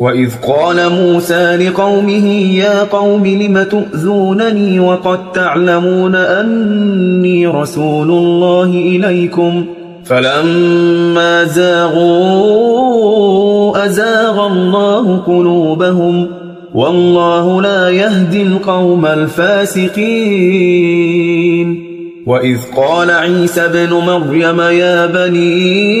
وإذ قال موسى لقومه يا قوم لم تؤذونني وقد تعلمون أني رسول الله إليكم فلما زاغوا أزاغ الله قلوبهم والله لا يهدي القوم الفاسقين وإذ قال عيسى بن مريم يا بني